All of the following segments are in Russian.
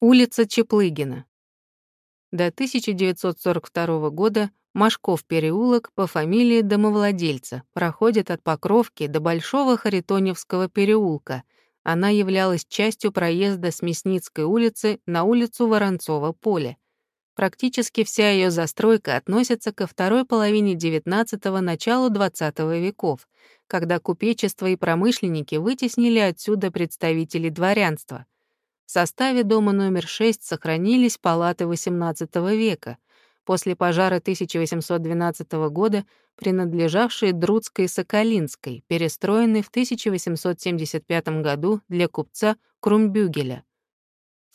Улица Чеплыгина. До 1942 года Машков переулок по фамилии домовладельца проходит от Покровки до Большого Харитоневского переулка. Она являлась частью проезда с Мясницкой улицы на улицу Воронцова поле. Практически вся ее застройка относится ко второй половине XIX – началу XX веков, когда купечество и промышленники вытеснили отсюда представителей дворянства — в составе дома номер 6 сохранились палаты XVIII века, после пожара 1812 года принадлежавшие Друцкой и Соколинской, перестроенной в 1875 году для купца Крумбюгеля.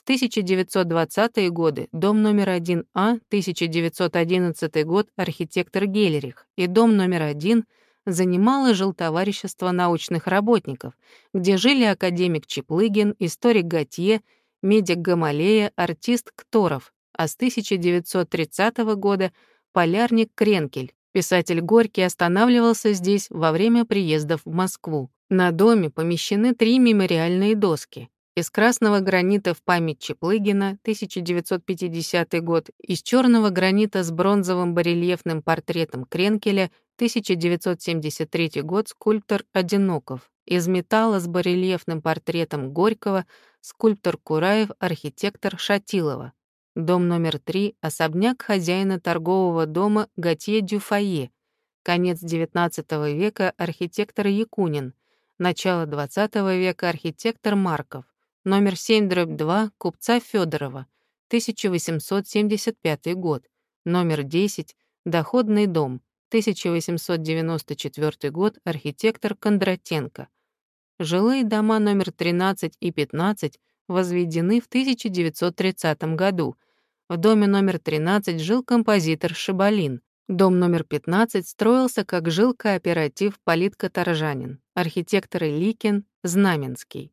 В 1920-е годы дом номер 1А, 1911 год архитектор Гелерих и дом номер 1 — занимало жилтоварищество научных работников, где жили академик Чеплыгин, историк Готье, медик Гамалея, артист Кторов, а с 1930 года полярник Кренкель. Писатель Горький останавливался здесь во время приездов в Москву. На доме помещены три мемориальные доски. Из красного гранита в память Чеплыгина, 1950 год, из черного гранита с бронзовым барельефным портретом Кренкеля 1973 год, скульптор Одиноков. Из металла с барельефным портретом Горького, скульптор Кураев, архитектор Шатилова. Дом номер 3, особняк хозяина торгового дома Готье Дюфае. Конец XIX века, архитектор Якунин. Начало XX века, архитектор Марков. Номер 7, дробь 2, купца Федорова. 1875 год. Номер 10, доходный дом. 1894 год, архитектор Кондратенко. Жилые дома номер 13 и 15 возведены в 1930 году. В доме номер 13 жил композитор Шабалин. Дом номер 15 строился как жил кооператив Политкоторжанин, архитекторы Ликин, Знаменский.